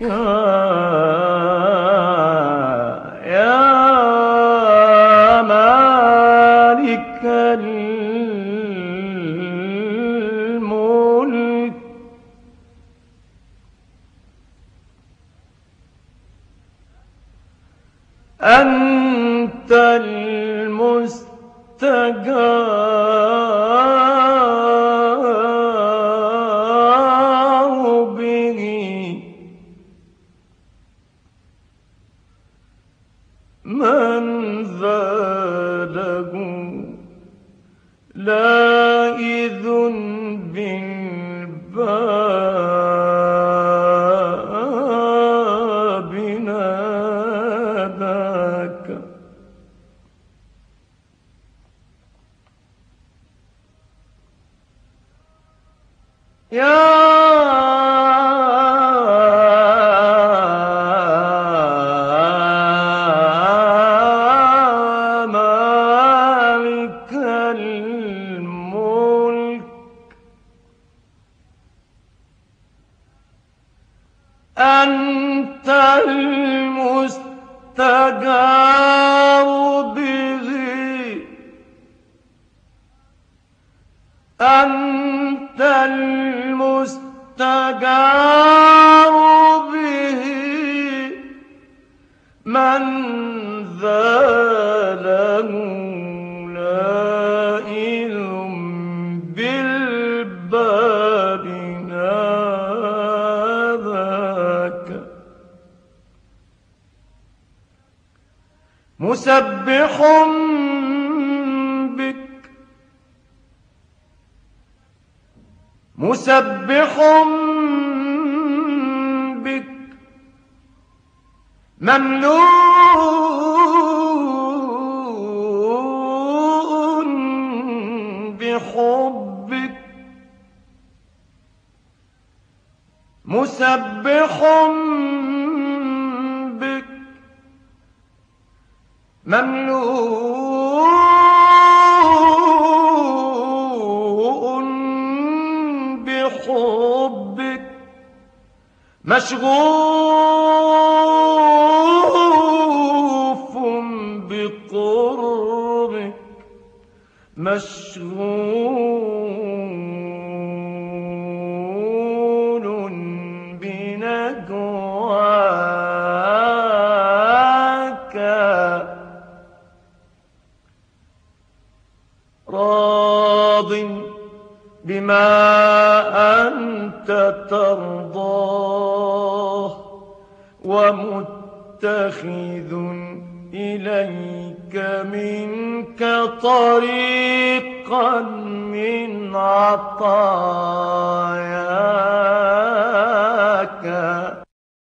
يا مالك الملك. أنت المستجار من ذا له لائذ بالباب ناداك. يا أنت المستجار به. أنت المستجار به. من ذا له مسبح بك. مسبح بك. مملوء بحبك. مسبح بك مملوء بحبك مشغوف بقربك مشغول بنجواك. راض بما أنت ترضاه ومتخذ إليك منك طريقا من عطاك